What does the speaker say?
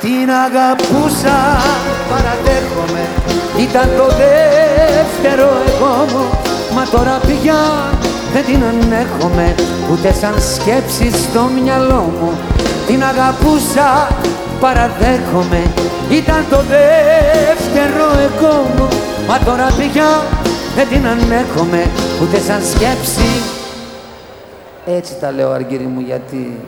Την αγαπούσα, παραδέχομαι. Ήταν το δεύτερο εγώ μου. Μα τώρα πια δεν την ανέχομαι Ούτε σαν σκέψη στο μυαλό μου. Την αγαπούσα, παραδέχομαι. Ήταν το δεύτερο εγώ μου. Μα τώρα πια δεν την ανέχομαι Ούτε σαν σκέψη. Έτσι τα λέω αργύρι μου γιατί